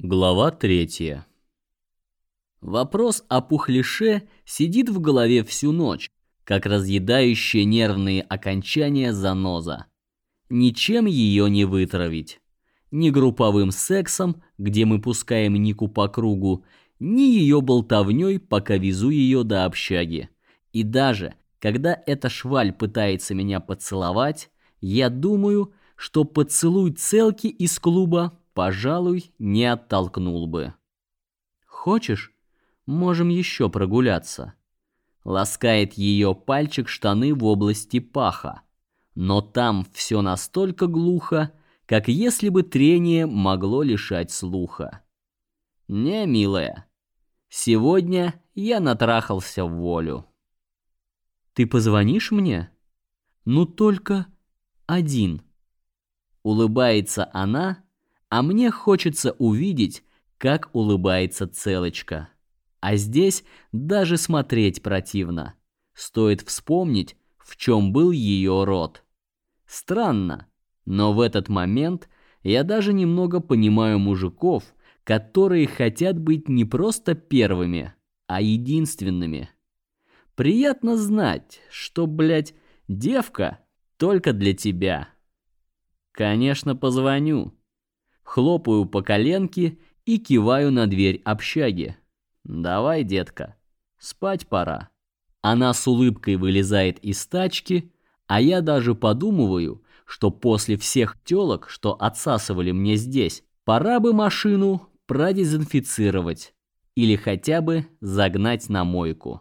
Глава третья. Вопрос о пухлише сидит в голове всю ночь, как разъедающая нервные окончания заноза. Ничем ее не вытравить. Ни групповым сексом, где мы пускаем Нику по кругу, ни ее болтовней, пока везу ее до общаги. И даже, когда эта шваль пытается меня поцеловать, я думаю, что поцелуй целки из клуба пожалуй, не оттолкнул бы. Хочешь, можем еще прогуляться. Ласкает ее пальчик штаны в области паха, но там все настолько глухо, как если бы трение могло лишать слуха. Не, милая, сегодня я натрахался в волю. Ты позвонишь мне? Ну только один. Улыбается она, а мне хочется увидеть, как улыбается целочка. А здесь даже смотреть противно. Стоит вспомнить, в чем был ее род. Странно, но в этот момент я даже немного понимаю мужиков, которые хотят быть не просто первыми, а единственными. Приятно знать, что, блядь, девка только для тебя. Конечно, позвоню хлопаю по коленке и киваю на дверь общаги. «Давай, детка, спать пора». Она с улыбкой вылезает из тачки, а я даже подумываю, что после всех тёлок, что отсасывали мне здесь, пора бы машину продезинфицировать или хотя бы загнать на мойку.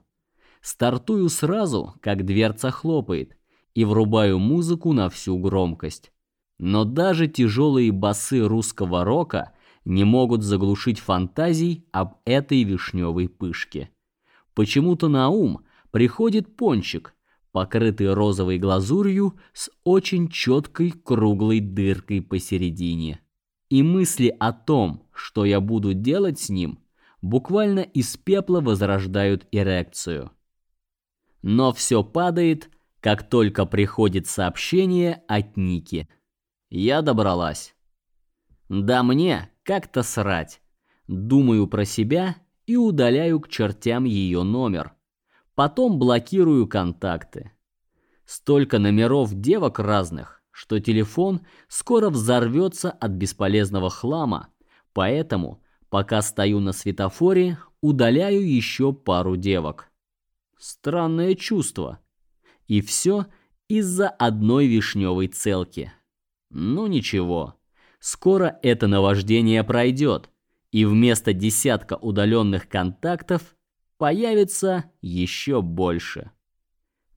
Стартую сразу, как дверца хлопает, и врубаю музыку на всю громкость. Но даже тяжелые басы русского рока не могут заглушить фантазий об этой вишневой пышке. Почему-то на ум приходит пончик, покрытый розовой глазурью с очень четкой круглой дыркой посередине. И мысли о том, что я буду делать с ним, буквально из пепла возрождают эрекцию. Но все падает, как только приходит сообщение от Ники. Я добралась. Да мне как-то срать. Думаю про себя и удаляю к чертям ее номер. Потом блокирую контакты. Столько номеров девок разных, что телефон скоро взорвется от бесполезного хлама. Поэтому, пока стою на светофоре, удаляю еще пару девок. Странное чувство. И все из-за одной вишневой целки. Ну ничего, скоро это наваждение пройдет, и вместо десятка удаленных контактов появится еще больше.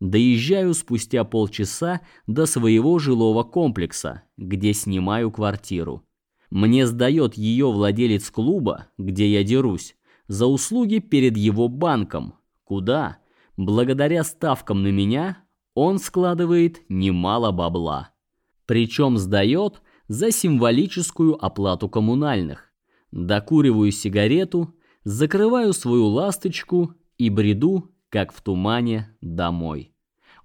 Доезжаю спустя полчаса до своего жилого комплекса, где снимаю квартиру. Мне сдает ее владелец клуба, где я дерусь, за услуги перед его банком, куда, благодаря ставкам на меня, он складывает немало бабла. Причем сдает за символическую оплату коммунальных. Докуриваю сигарету, закрываю свою ласточку и бреду, как в тумане, домой.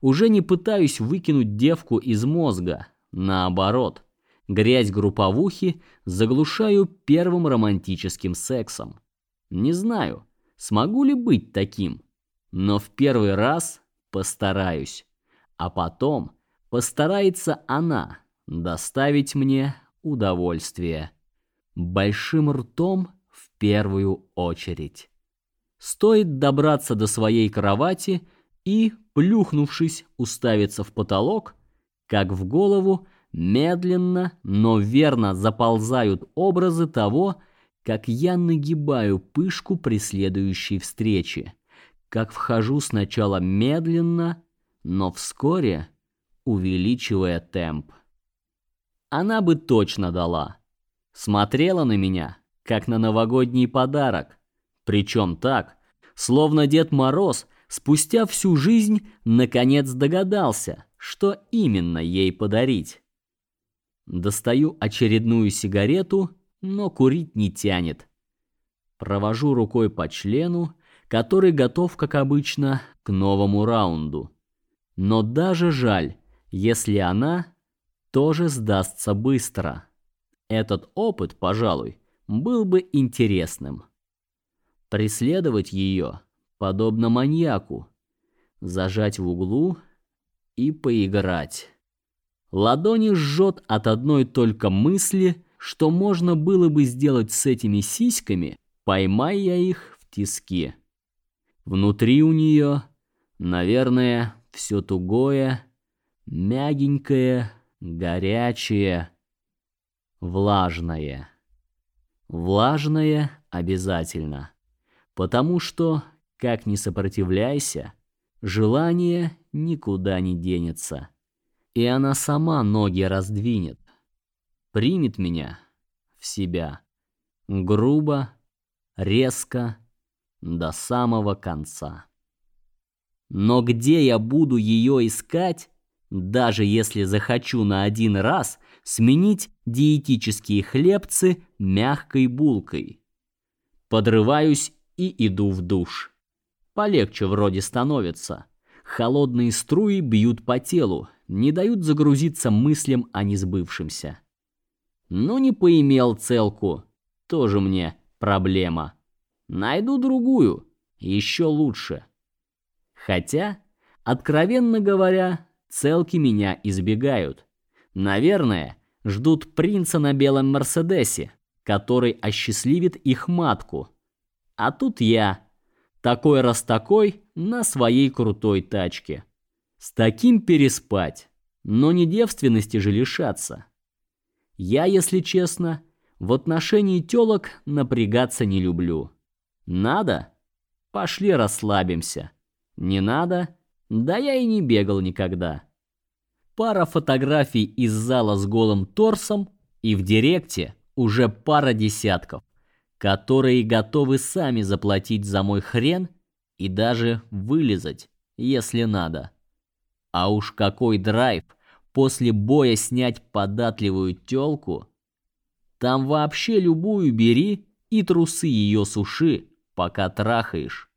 Уже не пытаюсь выкинуть девку из мозга, наоборот. Грязь групповухи заглушаю первым романтическим сексом. Не знаю, смогу ли быть таким, но в первый раз постараюсь, а потом постарается она доставить мне удовольствие. Большим ртом в первую очередь. Стоит добраться до своей кровати и, плюхнувшись, уставиться в потолок, как в голову медленно, но верно заползают образы того, как я нагибаю пышку при следующей встрече, как вхожу сначала медленно, но вскоре увеличивая темп. Она бы точно дала. Смотрела на меня, как на новогодний подарок. Причем так, словно Дед Мороз спустя всю жизнь наконец догадался, что именно ей подарить. Достаю очередную сигарету, но курить не тянет. Провожу рукой по члену, который готов, как обычно, к новому раунду. Но даже жаль, если она тоже сдастся быстро. Этот опыт, пожалуй, был бы интересным. Преследовать ее, подобно маньяку, зажать в углу и поиграть. Ладони жжет от одной только мысли, что можно было бы сделать с этими сиськами, поймая я их в тиски. Внутри у нее, наверное, все тугое, мягенькое, горячее, влажное. Влажное обязательно, потому что, как ни сопротивляйся, желание никуда не денется, и она сама ноги раздвинет, примет меня в себя, грубо, резко, до самого конца. Но где я буду ее искать, даже если захочу на один раз сменить диетические хлебцы мягкой булкой? Подрываюсь и иду в душ. Полегче вроде становится. Холодные струи бьют по телу, не дают загрузиться мыслям о несбывшемся. Но не поимел целку, тоже мне проблема. Найду другую, еще лучше. Хотя, откровенно говоря, целки меня избегают. Наверное, ждут принца на белом Мерседесе, который осчастливит их матку. А тут я, такой раз такой, на своей крутой тачке. С таким переспать, но не девственности же лишаться. Я, если честно, в отношении тёлок напрягаться не люблю. Надо? Пошли расслабимся. Не надо? Да я и не бегал никогда. Пара фотографий из зала с голым торсом и в директе уже пара десятков, которые готовы сами заплатить за мой хрен и даже вылезать, если надо. А уж какой драйв после боя снять податливую тёлку. Там вообще любую бери и трусы ее суши, пока трахаешь.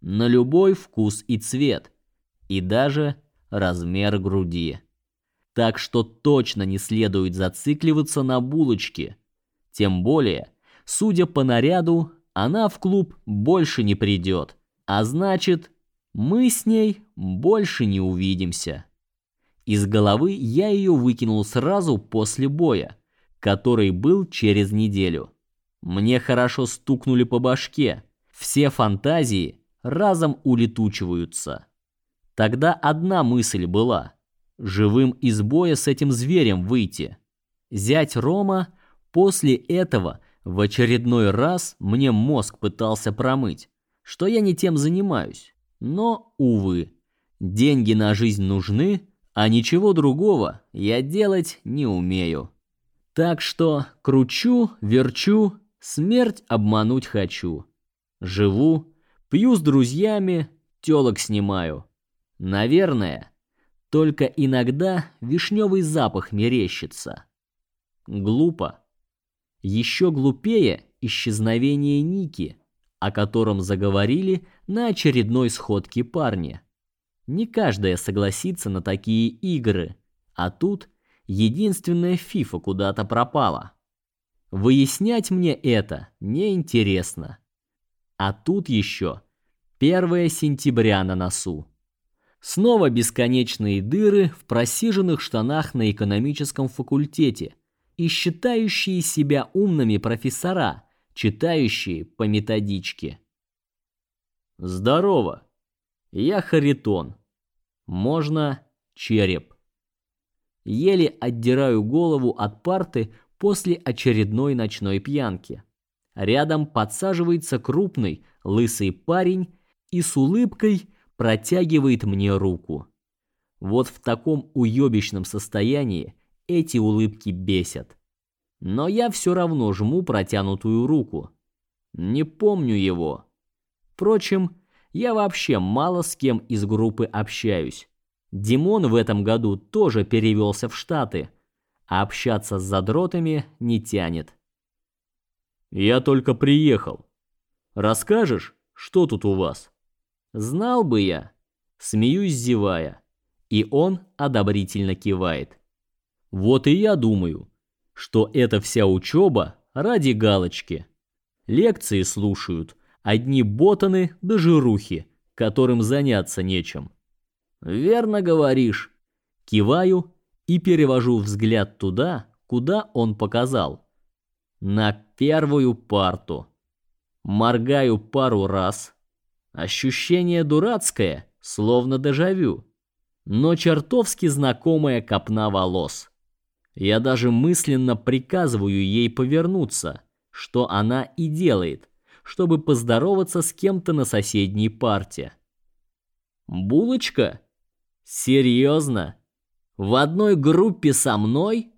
На любой вкус и цвет, и даже размер груди. Так что точно не следует зацикливаться на булочке. Тем более, судя по наряду, она в клуб больше не придет. А значит, мы с ней больше не увидимся. Из головы я ее выкинул сразу после боя, который был через неделю. Мне хорошо стукнули по башке, все фантазии разом улетучиваются. Тогда одна мысль была — живым из боя с этим зверем выйти. Зять Рома после этого в очередной раз мне мозг пытался промыть, что я не тем занимаюсь. Но, увы, деньги на жизнь нужны, а ничего другого я делать не умею. Так что кручу, верчу, смерть обмануть хочу. Живу, пью с друзьями, тёлок снимаю. Наверное, только иногда вишневый запах мерещится. Глупо. Еще глупее исчезновение Ники, о котором заговорили на очередной сходке парни. Не каждая согласится на такие игры, а тут единственная фифа куда-то пропала. Выяснять мне это не интересно. А тут еще 1 сентября на носу. Снова бесконечные дыры в просиженных штанах на экономическом факультете и считающие себя умными профессора, читающие по методичке. Здорово. Я Харитон. Можно череп. Еле отдираю голову от парты после очередной ночной пьянки. Рядом подсаживается крупный, лысый парень и с улыбкой протягивает мне руку. Вот в таком уёбищном состоянии эти улыбки бесят. Но я все равно жму протянутую руку. Не помню его. Впрочем, я вообще мало с кем из группы общаюсь. Димон в этом году тоже перевелся в Штаты, а общаться с задротами не тянет. Я только приехал. Расскажешь, что тут у вас? Знал бы я. Смеюсь, зевая. И он одобрительно кивает. Вот и я думаю, что эта вся учеба ради галочки. Лекции слушают одни ботаны да жирухи, которым заняться нечем. Верно говоришь. Киваю и перевожу взгляд туда, куда он показал. На первую парту. Моргаю пару раз. Ощущение дурацкое, словно дежавю, но чертовски знакомая копна волос. Я даже мысленно приказываю ей повернуться, что она и делает, чтобы поздороваться с кем-то на соседней парте. Булочка? Серьезно? В одной группе со мной?